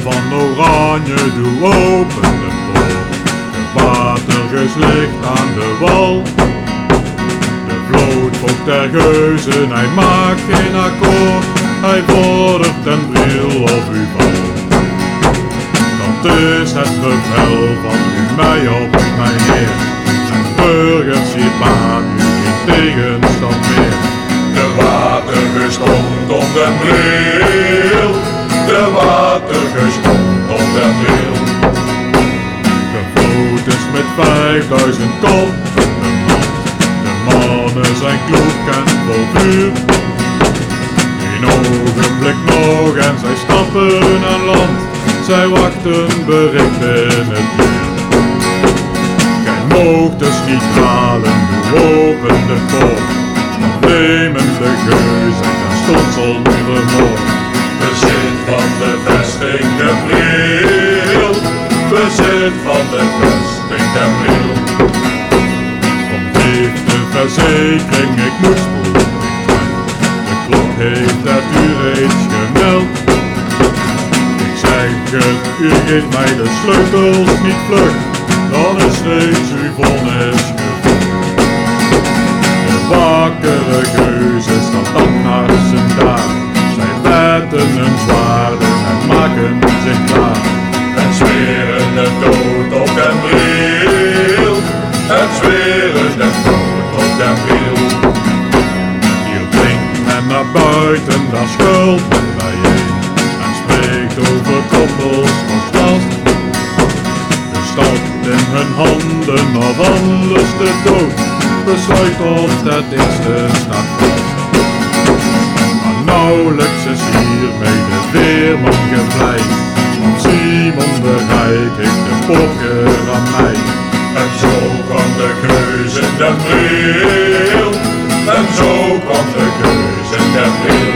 van Oranje, doe open de. De watergeus ligt aan de wal. De vloot volgt der geuzen, hij maakt geen akkoord. Hij vordert ten bril of u valt. Dat is het bevel van u mij op mijn heer. En burgers hier baat nu geen tegenstand meer. De watergeus komt om den bril. 5000 koppen bemand. De mannen zijn kloek en vol vuur. Geen ogenblik nog en zij stappen aan land. Zij wachten bericht in het uur. Gij moogt dus niet halen, open de poort. Nemen de geus en gaan stond zonder moord. Bezit van de vesting de. Bezit van de vesting de bril. Heeft de verzekering, ik moet zijn. De klok heeft het uur reeds gemeld. Ik zeg het, u geeft mij de sleutels niet vlug, dan is reeds uw vonnis gevolgd. De wakkere geuzen staan dan naar zijn daad. Zij wetten hun zwaarden en maken zich klaar. En zweren de dood op den bril. En zweren de dood op den bril. Hier drinkt men naar buiten, daar schuld men bijeen. En spreekt over koppels als last. De stad in hun handen, of anders de dood. Besluit of het eerste staat vast. Maar nauwelijks is hiermee de weerman gevleid. zo kwam de kruis in de bril. En zo kwam de kruis in de bril.